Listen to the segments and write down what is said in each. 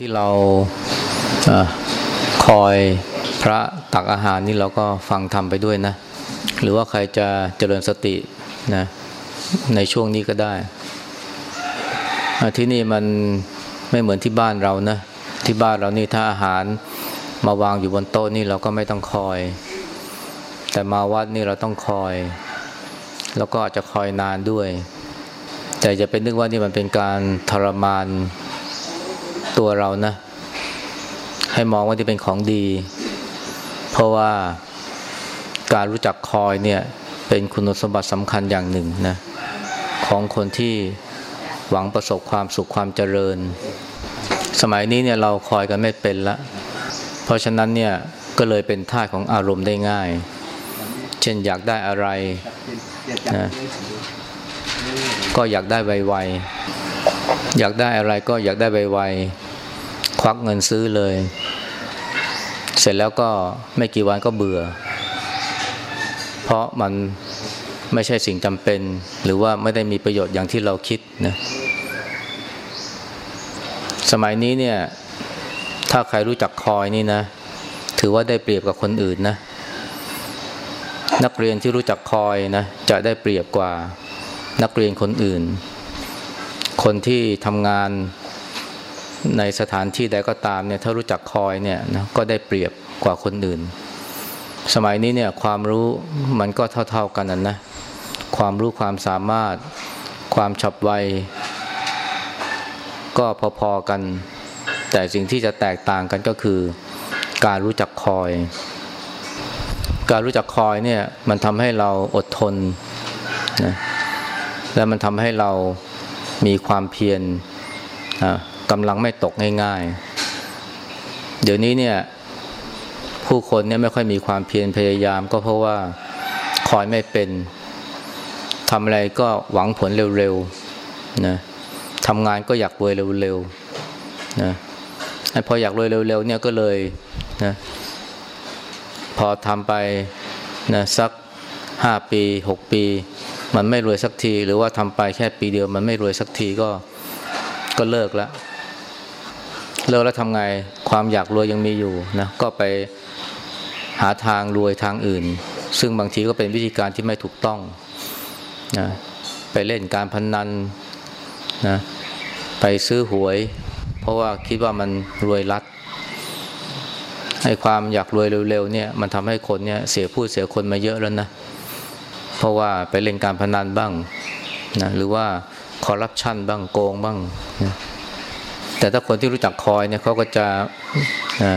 ที่เราอคอยพระตักอาหารนี่เราก็ฟังทำไปด้วยนะ หรือว่าใครจะเจริญสตินะในช่วงนี้ก็ได้ ที่นี่มันไม่เหมือนที่บ้านเรานะ ที่บ้านเรานี่ถ้าอาหารมาวางอยู่บนโต๊ะนี่เราก็ไม่ต้องคอย แต่มาวัดนี่เราต้องคอย แล้วก็อาจจะคอยนานด้วย แต่จะเป็นนึกว่านี่มันเป็นการทรมาน ตัวเรานะ ให้มองว่าที่เป็นของดี เพราะว่าการรู้จักคอยเนี่ย เป็นคุณสมบัติสำคัญอย่างหนึ่งนะของคนที่หวังประสบความสุขความเจริญ สมัยนี้เนี่ยเราคอยกันไม่เป็นละ เพราะฉะนั้นเนี่ยก็เลยเป็นท่าของอารมณ์ได้ง่าย เช่นอยากได้อะไรนะก็อยากได้ไวๆอยากได้อะไรก็อยากได้ไวๆ ควักเงินซื้อเลย เสร็จแล้วก็ไม่กี่วันก็เบื่อ เพราะมันไม่ใช่สิ่งจำเป็น หรือว่าไม่ได้มีประโยชน์อย่างที่เราคิดนะสมัยนี้เนี่ย ถ้าใครรู้จักคอยนี่นะ ถือว่าได้เปรียบกับคนอื่นนะ นักเรียนที่รู้จักคอยนะ จะได้เปรียบกว่านักเรียนคนอื่น คนที่ทำงาน ในสถานที่ใดก็ตามเนี่ยถ้ารู้จักคอยเนี่ยนะก็ได้เปรียบกว่าคนอื่น สมัยนี้เนี่ยความรู้มันก็เท่า ๆกันนะนะความรู้ความสามารถ ความฉับไวก็พอๆกัน แต่สิ่งที่จะแตกต่างกันก็คือ การรู้จักคอย การรู้จักคอยเนี่ยมันทำให้เราอดทนนะและมันทำให้เรามีความเพียรอะ กำลังไม่ตกง่ายๆ เดี๋ยวนี้เนี่ย ผู้คนเนี่ยไม่ค่อยมีความเพียรพยายาม ก็เพราะว่าคอยไม่เป็นทำอะไรก็หวังผลเร็วๆนะทำงานก็อยากรวยเร็วๆนะพออยากรวยเร็วๆเนี่ยก็เลยนะพอทำไปนะสักห้าปีหกปี มันไม่รวยสักที หรือว่าทำไปแค่ปีเดียว มันไม่รวยสักทีก็ก็เลิกแล้ว เลิกแล้วทำไงความอยากรวยยังมีอยู่นะก็ไปหาทางรวยทางอื่น ซึ่งบางทีก็เป็นวิธีการที่ไม่ถูกต้องนะไปเล่นการพนนันนะไปซื้อหวย เพราะว่าคิดว่ามันรวยรัดให้ความอยากรวยเร็วๆเนี่ยมันทำให้คนเนี่ยเสียผู้เสียคนมาเยอะแล้วนะเพราะว่าไปเล่นการพนันบ้างนะหรือว่าคอร์รัปชันบ้างโกงบ้างนะ แต่ถ้าคนที่รู้จักคอยเนี่ยเขาก็จะนะ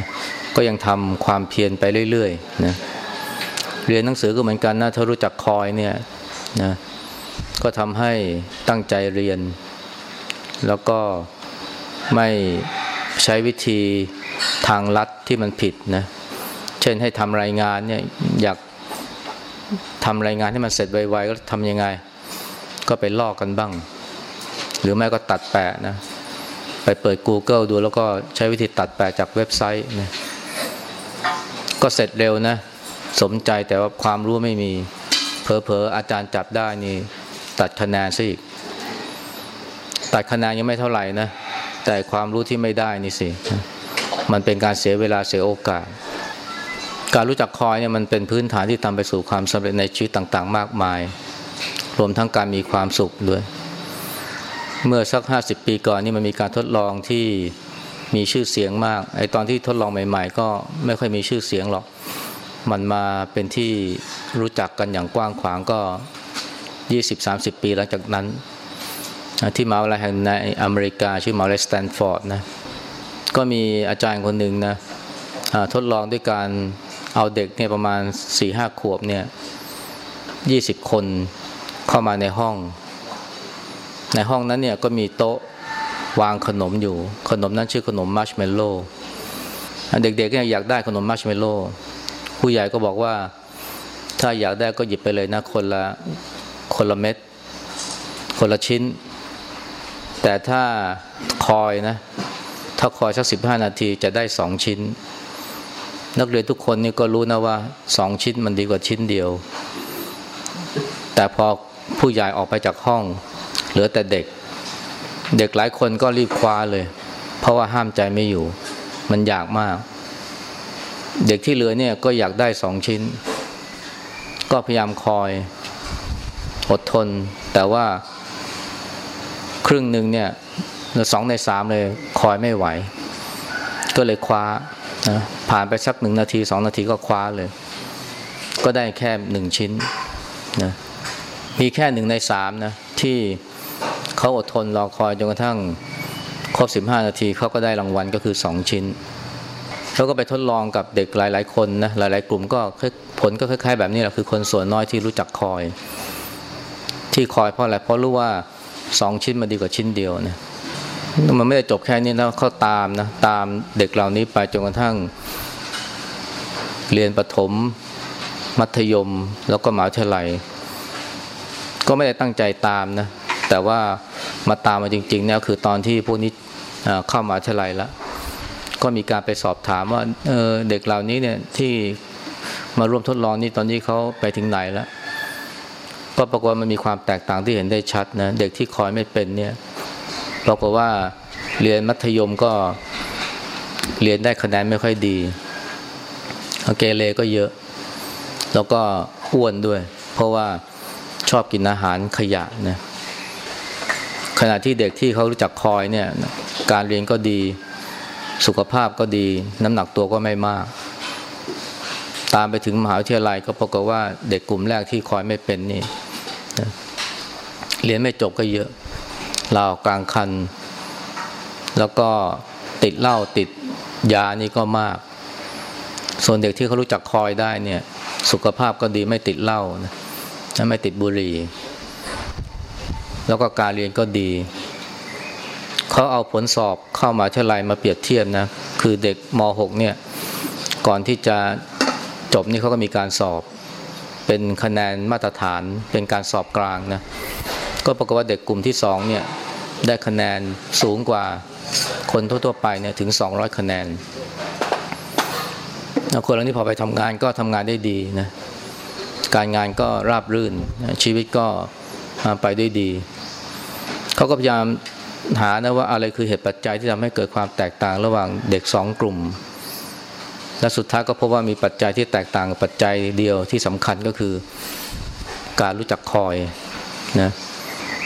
ก็ยังทำความเพียรไปเรื่อยๆนะเรียนหนังสือก็เหมือนกันนะถ้ารู้จักคอยเนี่ยนะก็ทำให้ตั้งใจเรียน แล้วก็ไม่ใช้วิธีทางลัดที่มันผิดนะเช่นให้ทำรายงานเนี่ยอยากทำรายงานให้มันเสร็จไวๆก็ทำยังไง ก็ไปลอกกันบ้าง หรือไม่ก็ตัดแปะนะ ไปเปิด Google ดูแล้วก็ใช้วิธีตัดแปะจากเว็บไซต์นะก็เสร็จเร็วนะ สมใจแต่ว่าความรู้ไม่มีเพอเพออาจารย์จับได้นี่ ตัดคะแนนซะอีก ตัดคะแนนยังไม่เท่าไหร่นะ แต่ความรู้ที่ไม่ได้นี่สิ มันเป็นการเสียเวลาเสียโอกาส การรู้จักคอยเนี่ยมันเป็นพื้นฐานที่ทำไปสู่ความสำเร็จในชีวิตต่าง ๆ มากมาย รวมทั้งการมีความสุขด้วย เมื่อสักห้าสิบปีก่อนนี่มันมีการทดลองที่มีชื่อเสียงมาก ไอตอนที่ทดลองใหม่ ๆ ก็ไม่ค่อยมีชื่อเสียงหรอก มันมาเป็นที่รู้จักกันอย่างกว้างขวางก็ยี่สิบสามสิบปีหลังจากนั้น ที่มหาวิทยาลัยแห่งในอเมริกาชื่อมหาวิทยาลัยสแตนฟอร์ดนะ ก็มีอาจารย์คนหนึ่งนะทดลองด้วยการเอาเด็กเนี่ยประมาณสี่ห้าขวบเนี่ยยี่สิบคนเข้ามาในห้อง ในห้องนั้นเนี่ยก็มีโต๊ะวางขนมอยู่ ขนมนั้นชื่อขนมมัชเมลโล่เด็กๆก็อยากได้ขนมมัชเมลโล่ผู้ใหญ่ก็บอกว่าถ้าอยากได้ก็หยิบไปเลยนะคนละคนละเม็ดคนละชิ้น แต่ถ้าคอยนะ ถ้าคอยสักสิบห้านาทีจะได้สองชิ้น นักเรียนทุกคนนี่ก็รู้นะว่าสองชิ้นมันดีกว่าชิ้นเดียว แต่พอผู้ใหญ่ออกไปจากห้อง เหลือแต่เด็ก เด็กหลายคนก็รีบคว้าเลย เพราะว่าห้ามใจไม่อยู่ มันอยากมาก เด็กที่เหลือเนี่ยก็อยากได้สองชิ้น ก็พยายามคอยอดทน แต่ว่าครึ่งหนึ่งเนี่ยสองในสามเลยคอยไม่ไหว ก็เลยคว้านะผ่านไปสักหนึ่งนาทีสองนาทีก็คว้าเลย ก็ได้แค่หนึ่งชิ้นนะมีแค่หนึ่งในสามนะที่ เขาอดทนรอคอยจนกระทั่งครบสิบห้านาทีเขาก็ได้รางวัลก็คือสองชิ้นเขาก็ไปทดลองกับเด็กหลาย ๆ คนนะหลาย ๆ กลุ่มก็ผลก็คล้าย ๆ แบบนี้แหละคือคนส่วนน้อยที่รู้จักคอย ที่คอยเพราะอะไรเพราะรู้ว่าสองชิ้นมันดีกว่าชิ้นเดียวนะมันไม่ได้จบแค่นี้นะเขาตามนะตามเด็กเหล่านี้ไปจนกระทั่ง เรียนประถม มัธยมแล้วก็มหาวิทยาลัยก็ไม่ได้ตั้งใจตามนะ แต่ว่ามาตามมาจริงๆเนี่ยคือตอนที่พวกนี้เข้ามาวิทลัยแล้วก็มีการไปสอบถามว่าเเด็กเหล่านี้เนี่ยที่มาร่วมทดลองนี่ตอนนี้เขาไปถึงไหนแล้วก็ปรากฏมันมีความแตกต่างที่เห็นได้ชัดนะเด็กที่คอยไม่เป็นเนี่ยปรากฏว่าเรียนมัธยมก็เรียนได้คะแนนไม่ค่อยดีเกเรก็เยอะ แล้วก็อ้วนด้วย เพราะว่าชอบกินอาหารขยะนะ ขณะที่เด็กที่เขารู้จักคอยเนี่ยการเรียนก็ดีสุขภาพก็ดี น้ำหนักตัวก็ไม่มาก ตามไปถึงมหาวิทยาลัยก็พบกับว่าเด็กกลุ่มแรกที่คอยไม่เป็นนี่เรียนไม่จบก็เยอะเรากลางคัน แล้วก็ติดเหล้าติดยานี่ก็มาก ส่วนเด็กที่เขารู้จักคอยได้เนี่ย สุขภาพก็ดีไม่ติดเหล้านะไม่ติดบุหรี่ แล้วก็การเรียนก็ดี เขาเอาผลสอบเข้ามาเท่าไรมาเปรียบเทียบนะ คือเด็กม .6 เนี่ย ก่อนที่จะจบนี่เขาก็มีการสอบ เป็นคะแนนมาตรฐาน เป็นการสอบกลางนะ ก็ปรากฏว่าเด็กกลุ่มที่สองเนี่ย ได้คะแนนสูงกว่าคนทั่วๆไปเนี่ยถึง 200 คะแนนคนเหล่านี้พอไปทำงานก็ทำงานได้ดีนะ การงานก็ราบรื่น ชีวิตก็ไปได้ดี เขาก็พยายามหานะว่าอะไรคือเหตุปัจจัยที่ทำให้เกิดความแตกต่างระหว่างเด็กสองกลุ่ม และสุดท้ายก็พบว่ามีปัจจัยที่แตกต่างปัจจัยเดียวที่สำคัญก็คือการรู้จักคอยนะ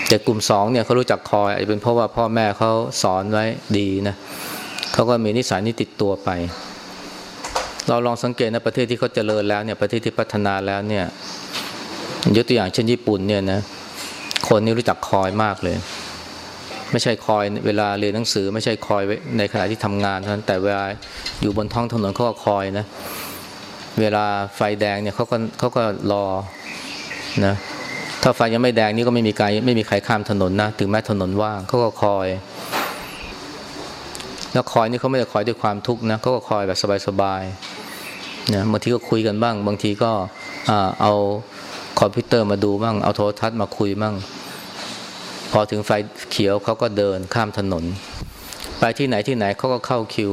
เด็กกลุ่มสองเนี่ยเขารู้จักคอยอาจจะเป็นเพราะว่าพ่อแม่เขาสอนไว้ดีนะเขาก็มีนิสัยนี้ติดตัวไป เราลองสังเกตนะประเทศที่เขาเจริญแล้วเนี่ยประเทศที่พัฒนาแล้วเนี่ยยกตัวอย่างเช่นญี่ปุ่นเนี่ยนะคนนี้รู้จักคอยมากเลย ไม่ใช่คอยเวลาเรียนหนังสือ ไม่ใช่คอยในขณะที่ทำงานเท่านั้นแต่เวลาอยู่บนท้องถนนเขาก็คอยนะ เวลาไฟแดงเนี่ยเขาก็เขาก็รอนะถ้าไฟยังไม่แดงนี่ก็ไม่มีใครไม่มีใครข้ามถนนนะถึงแม้ถนนว่างเขาก็คอย แล้วคอยนี่เขาไม่ได้คอยด้วยความทุกข์นะเขาก็คอยแบบสบายๆนะบางทีก็คุยกันบ้าง บางทีก็เอาคอมพิวเตอร์มาดูบ้างเอาโทรทัศน์มาคุยบ้าง พอถึงไฟเขียวเขาก็เดินข้ามถนน ไปที่ไหนที่ไหนเขาก็เข้าคิว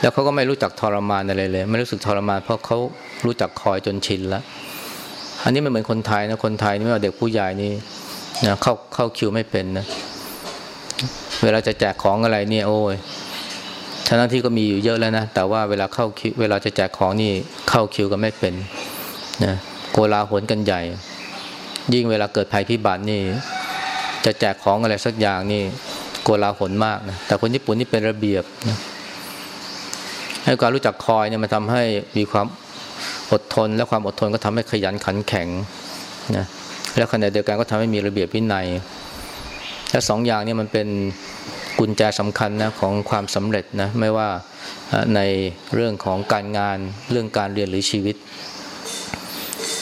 แล้วเขาก็ไม่รู้จักทรมานอะไรเลย ไม่รู้สึกทรมานเพราะเขารู้จักคอยจนชินแล้วอันนี้มันเหมือนคนไทยนะคนไทยนี่ไม่ว่าเด็กผู้ใหญ่นี่นะเข้าเข้าคิวไม่เป็นนะเวลาจะแจกของอะไรเนี่ยโอ้ยทั้งที่ก็มีอยู่เยอะแล้วนะแต่ว่าเวลาเข้าคิวเวลาจะแจกของนี่เข้าคิวก็ไม่เป็นนะโกลาหลกันใหญ่ ยิ่งเวลาเกิดภัยพิบัตินี่ จะแจกของอะไรสักอย่างนี่โกลาหลมากนะแต่คนญี่ปุ่นนี่เป็นระเบียบนะให้การรู้จักคอยเนี่ยมันทำให้มีความอดทน และความอดทนก็ทำให้ขยันขันแข็งนะแล้วขณะเดียวกันก็ทำให้มีระเบียบวินัยและสองอย่างนี้มันเป็นกุญแจสำคัญนะของความสำเร็จนะไม่ว่าในเรื่องของการงานเรื่องการเรียนหรือชีวิต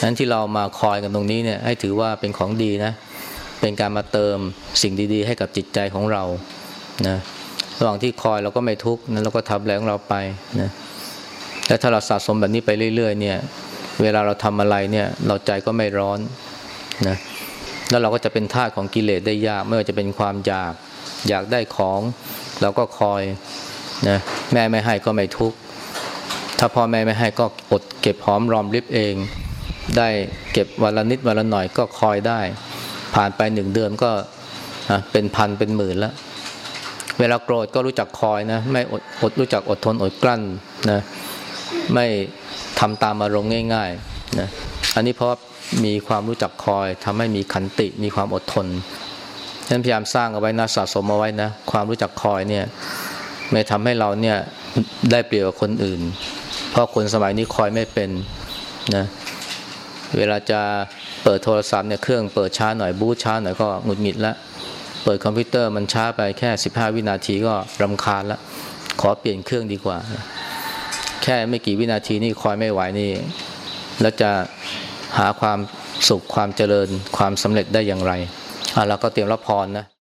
นั้นที่เรามาคอยกันตรงนี้เนี่ยให้ถือว่าเป็นของดีนะเเป็นการมาเติมสิ่งดีๆ ให้กับจิตใจของเรานะระหว่างที่คอยเราก็ไม่ทุกข์นะเราก็ทำแรงเราไปนะและถ้าเราสะสมแบบนี้ไปเรื่อย ๆ เนี่ย เวลาเราทำอะไรเนี่ย เราใจก็ไม่ร้อนนะแล้วเราก็จะเป็นทาสของกิเลสได้ยาก ไม่ว่าจะเป็นความอยาก อยากได้ของ เราก็คอยนะแม่ไม่ให้ก็ไม่ทุกข์ถ้าพ่อแม่ไม่ให้ก็อดเก็บหอมรอมริบเอง ได้เก็บวันละนิดวันละหน่อยก็คอยได้ ผ่านไปหนึ่งเดือนก็เป็นพันเป็นหมื่นแล้ว เวลาโกรธก็รู้จักคอยนะ ไม่อดอดรู้จักอดทนอดกลั้นนะไม่ทำตามอารมณ์ง่ายๆนะอันนี้เพราะมีความรู้จักคอยทำให้มีขันติมีความอดทนฉะนั้นพยายามสร้างเอาไว้นะสะสมเอาไว้นะ ความรู้จักคอยเนี่ยไม่ทำให้เราเนี่ยได้เปรียบกับคนอื่น เพราะคนสมัยนี้คอยไม่เป็นนะ เวลาจะเปิดโทรศัพท์เนี่ยเครื่องเปิดช้าหน่อยบูช้าหน่อยก็หงุดหงิดละเปิดคอมพิวเตอร์มันช้าไปแค่ 15 วินาทีก็รำคาญละขอเปลี่ยนเครื่องดีกว่า แค่ไม่กี่วินาทีนี่คอยไม่ไหวนี่ แล้วจะหาความสุขความเจริญความสำเร็จได้อย่างไรอะเราก็เตรียมรับพรนะ